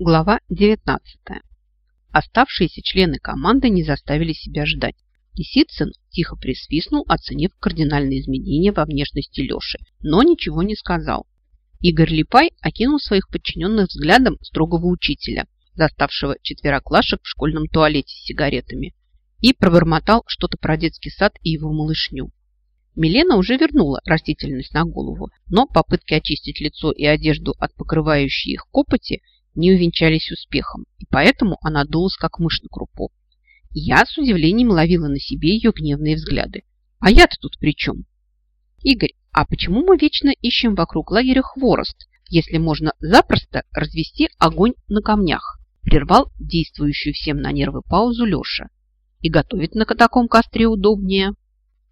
Глава 19. Оставшиеся члены команды не заставили себя ждать. Лисицын тихо присвистнул, оценив кардинальные изменения во внешности Леши, но ничего не сказал. Игорь Липай окинул своих подчиненных взглядом строгого учителя, заставшего четвероклашек в школьном туалете с сигаретами, и пробормотал что-то про детский сад и его малышню. Милена уже вернула растительность на голову, но попытки очистить лицо и одежду от покрывающей их копоти – не увенчались успехом, и поэтому она дулась, как мышь на крупу. Я с удивлением ловила на себе ее гневные взгляды. А я-то тут при чем? Игорь, а почему мы вечно ищем вокруг лагеря хворост, если можно запросто развести огонь на камнях? Прервал действующую всем на нервы паузу Леша. И готовить на таком костре удобнее.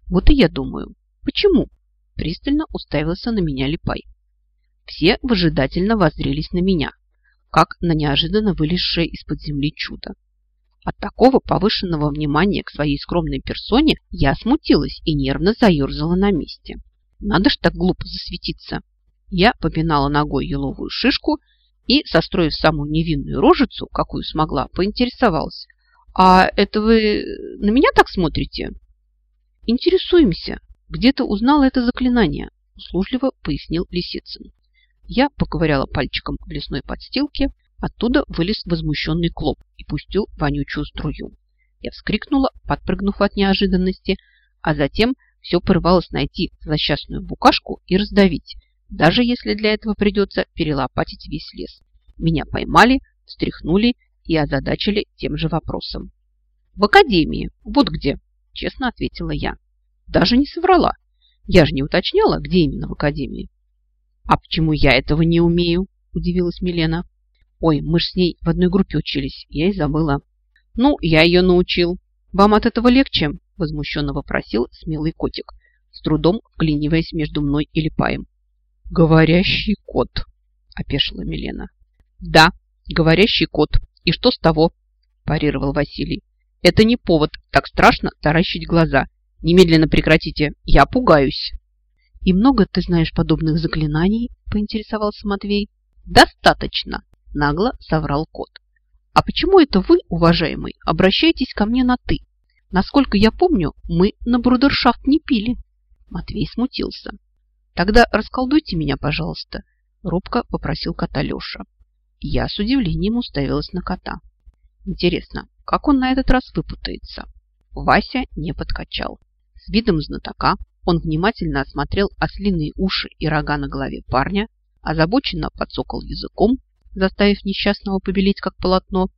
Вот и я думаю, почему? Пристально уставился на меня Липай. Все выжидательно воззрелись на меня – как на неожиданно вылезшее из-под земли чудо. От такого повышенного внимания к своей скромной персоне я смутилась и нервно заерзала на месте. Надо ж так глупо засветиться. Я попинала ногой еловую шишку и, состроив самую невинную рожицу, какую смогла, поинтересовалась. «А это вы на меня так смотрите?» «Интересуемся. Где ты узнала это заклинание?» услужливо пояснил Лисицын. Я поковыряла пальчиком в лесной подстилке, оттуда вылез возмущенный клоп и пустил вонючую струю. Я вскрикнула, подпрыгнув от неожиданности, а затем все порывалось найти злосчастную букашку и раздавить, даже если для этого придется перелопатить весь лес. Меня поймали, встряхнули и озадачили тем же вопросом. «В академии, вот где», – честно ответила я. Даже не соврала. Я же не уточняла, где именно в академии. «А почему я этого не умею?» – удивилась Милена. «Ой, мы ж с ней в одной группе учились, я и забыла». «Ну, я ее научил. Вам от этого легче?» – возмущенно вопросил смелый котик, с трудом вклиниваясь между мной и Липаем. «Говорящий кот», – опешила Милена. «Да, говорящий кот. И что с того?» – парировал Василий. «Это не повод так страшно таращить глаза. Немедленно прекратите, я пугаюсь». «И много ты знаешь подобных заклинаний?» – поинтересовался Матвей. «Достаточно!» – нагло соврал кот. «А почему это вы, уважаемый, обращаетесь ко мне на «ты»? Насколько я помню, мы на брудершафт не пили». Матвей смутился. «Тогда расколдуйте меня, пожалуйста», – робко попросил кота Леша. Я с удивлением уставилась на кота. Интересно, как он на этот раз выпутается? Вася не подкачал. С видом знатока он внимательно осмотрел ослиные уши и рога на голове парня, озабоченно подсокал языком, заставив несчастного побелеть как полотно,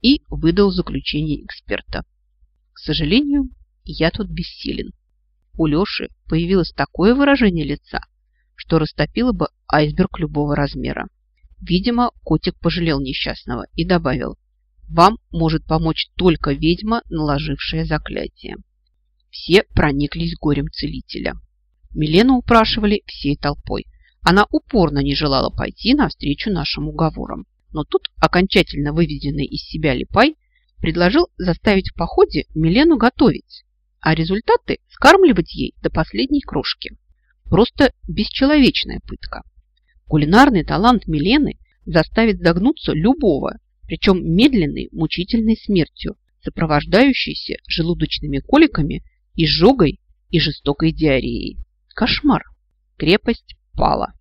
и выдал заключение эксперта. К сожалению, я тут бессилен. У Леши появилось такое выражение лица, что растопило бы айсберг любого размера. Видимо, котик пожалел несчастного и добавил, «Вам может помочь только ведьма, наложившая заклятие». Все прониклись горем целителя. Милену упрашивали всей толпой. Она упорно не желала пойти навстречу нашим уговорам. Но тут окончательно выведенный из себя Липай предложил заставить в походе Милену готовить, а результаты скармливать ей до последней крошки. Просто бесчеловечная пытка. Кулинарный талант Милены заставит загнуться любого, причем медленной, мучительной смертью, сопровождающейся желудочными коликами изжогой и жестокой диареей. Кошмар! Крепость пала.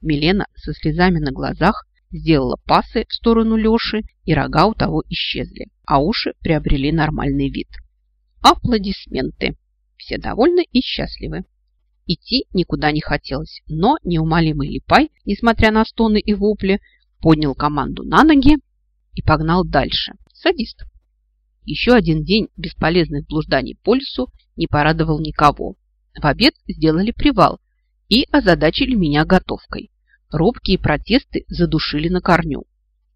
Милена со слезами на глазах сделала пасы в сторону Леши, и рога у того исчезли, а уши приобрели нормальный вид. Аплодисменты! Все довольны и счастливы. Идти никуда не хотелось, но неумолимый Липай, несмотря на стоны и вопли, поднял команду на ноги и погнал дальше. Садист. Еще один день бесполезных блужданий по лесу не порадовал никого. В обед сделали привал и озадачили меня готовкой. Робкие протесты задушили на корню.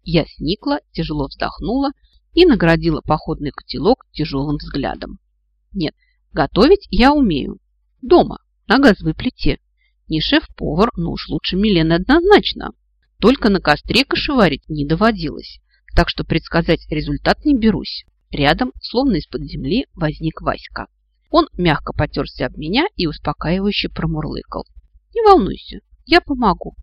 Я сникла, тяжело вздохнула и наградила походный котелок тяжелым взглядом. Нет, готовить я умею. Дома, на газовой плите. Не шеф-повар, но уж лучше Милены однозначно. Только на костре кошеварить не доводилось, так что предсказать результат не берусь. Рядом, словно из-под земли, возник Васька. Он мягко потерся об меня и успокаивающе промурлыкал. «Не волнуйся, я помогу.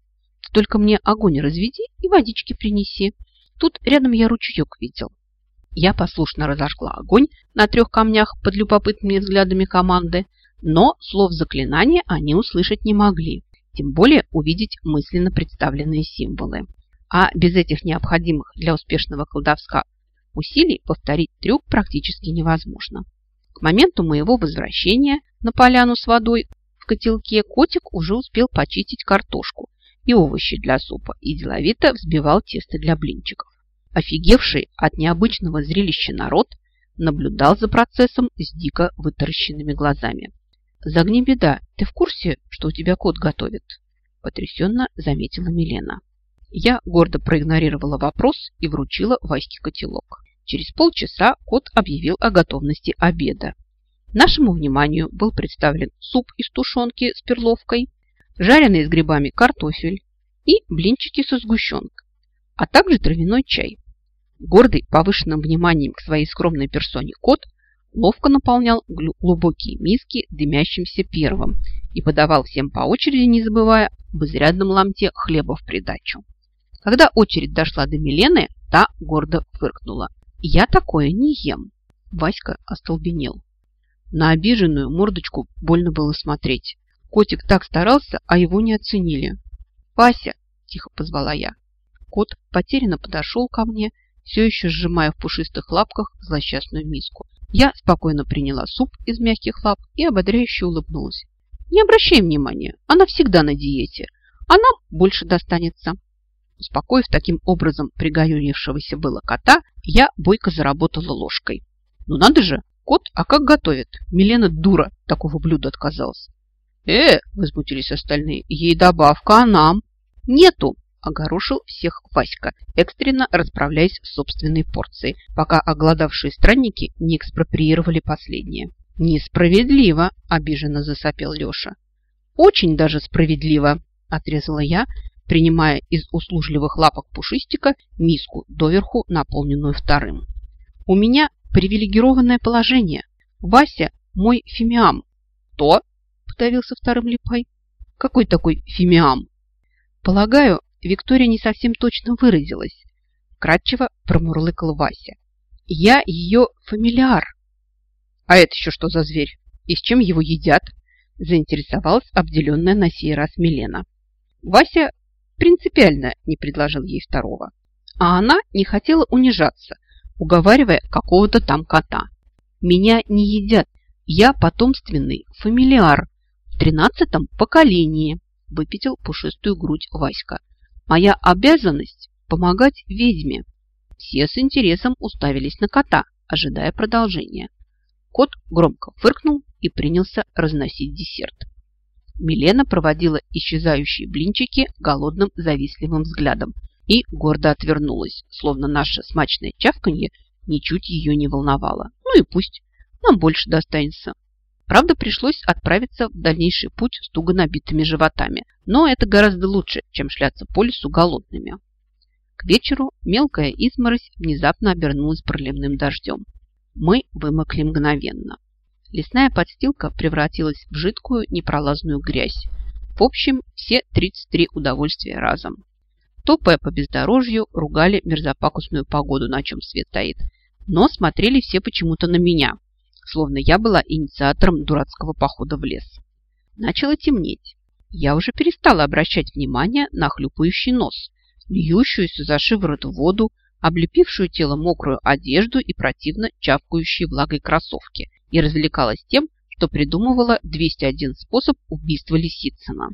Ты только мне огонь разведи и водички принеси. Тут рядом я ручеек видел. Я послушно разожгла огонь на трех камнях под любопытными взглядами команды, но слов заклинания они услышать не могли, тем более увидеть мысленно представленные символы. А без этих необходимых для успешного колдовска усилий повторить трюк практически невозможно. К моменту моего возвращения на поляну с водой в котелке котик уже успел почистить картошку и овощи для супа и деловито взбивал тесто для блинчиков. Офигевший от необычного зрелища народ наблюдал за процессом с дико вытаращенными глазами. «Загни беда, ты в курсе, что у тебя кот готовит?» Потрясенно заметила Милена. Я гордо проигнорировала вопрос и вручила Ваське котелок. Через полчаса кот объявил о готовности обеда. Нашему вниманию был представлен суп из тушенки с перловкой, жареный с грибами картофель и блинчики со сгущенкой, а также травяной чай. Гордый повышенным вниманием к своей скромной персоне кот ловко наполнял глубокие миски дымящимся первым и подавал всем по очереди, не забывая об изрядном ломте хлеба в придачу. Когда очередь дошла до Милены, та гордо фыркнула. «Я такое не ем!» Васька остолбенел. На обиженную мордочку больно было смотреть. Котик так старался, а его не оценили. «Вася!» – тихо позвала я. Кот потерянно подошел ко мне, все еще сжимая в пушистых лапках злосчастную миску. Я спокойно приняла суп из мягких лап и ободряюще улыбнулась. «Не обращай внимания, она всегда на диете, а нам больше достанется». Успокоив таким образом пригорюнившегося было кота, я бойко заработала ложкой. Ну надо же, кот, а как готовит? Милена дура такого блюда отказалась. Э, возмутились остальные, ей добавка, а нам? Нету, огорошил всех Васька, экстренно расправляясь с собственной порцией, пока оголодавшие странники не экспроприировали последнее. «Несправедливо!» – обиженно засопел Леша. «Очень даже справедливо!» – отрезала я, принимая из услужливых лапок пушистика миску, доверху наполненную вторым. «У меня привилегированное положение. Вася мой фимиам». «То?» – подавился вторым липай. «Какой такой фимиам?» «Полагаю, Виктория не совсем точно выразилась», – кратчево промурлыкал Вася. «Я ее фамилиар». «А это еще что за зверь? И с чем его едят?» – заинтересовалась обделенная на сей раз Милена. Вася принципиально не предложил ей второго. А она не хотела унижаться, уговаривая какого-то там кота. Меня не едят, я потомственный фамилиар в тринадцатом поколении, выпятил пушистую грудь Васька. Моя обязанность – помогать ведьме. Все с интересом уставились на кота, ожидая продолжения. Кот громко фыркнул и принялся разносить десерт. Милена проводила исчезающие блинчики голодным завистливым взглядом и гордо отвернулась, словно наше смачное чавканье ничуть ее не волновало. Ну и пусть, нам больше достанется. Правда, пришлось отправиться в дальнейший путь с туго набитыми животами, но это гораздо лучше, чем шляться по лесу голодными. К вечеру мелкая изморозь внезапно обернулась проливным дождем. Мы вымокли мгновенно. Лесная подстилка превратилась в жидкую непролазную грязь. В общем, все 33 удовольствия разом. Топая по бездорожью, ругали мерзопакусную погоду, на чем свет стоит. Но смотрели все почему-то на меня, словно я была инициатором дурацкого похода в лес. Начало темнеть. Я уже перестала обращать внимание на хлюпающий нос, льющуюся за шиворот воду, облепившую тело мокрую одежду и противно чавкающие влагой кроссовки, и развлекалась тем, что придумывала 201 способ убийства Лисицына.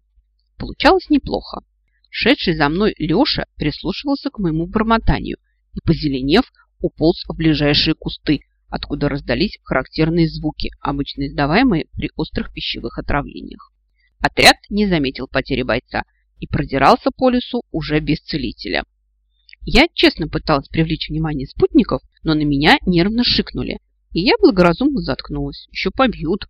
Получалось неплохо. Шедший за мной Леша прислушивался к моему бормотанию и, позеленев, уполз в ближайшие кусты, откуда раздались характерные звуки, обычно издаваемые при острых пищевых отравлениях. Отряд не заметил потери бойца и продирался по лесу уже без целителя. Я честно пыталась привлечь внимание спутников, но на меня нервно шикнули – и я благоразумно заткнулась. Еще побьют.